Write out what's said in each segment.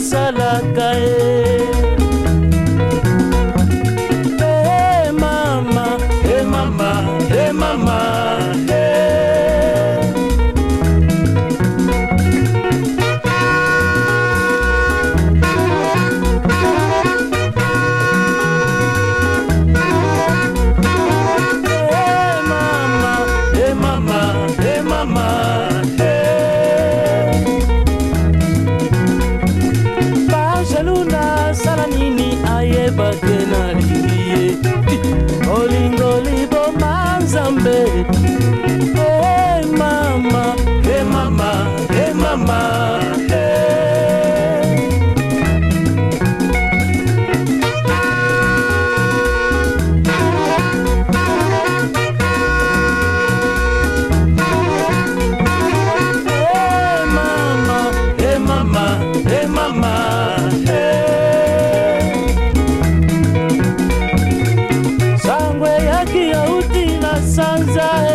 nasalaka ye but try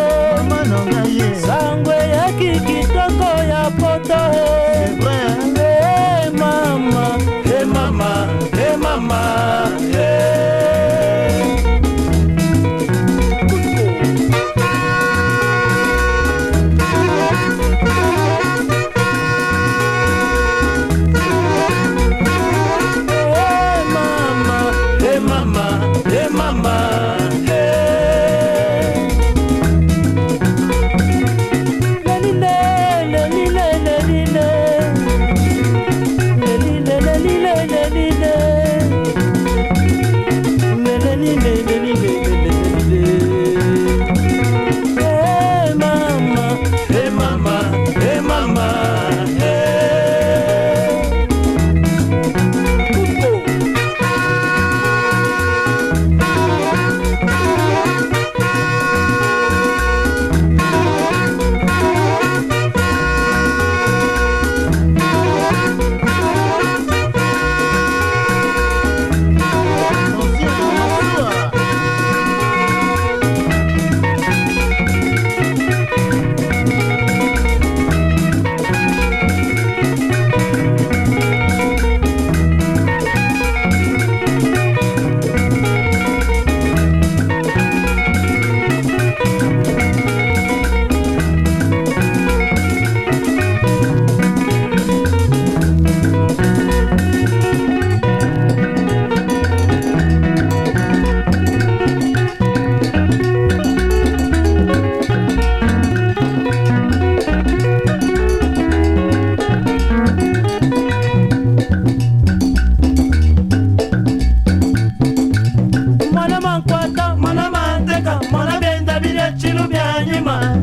chilu byanyima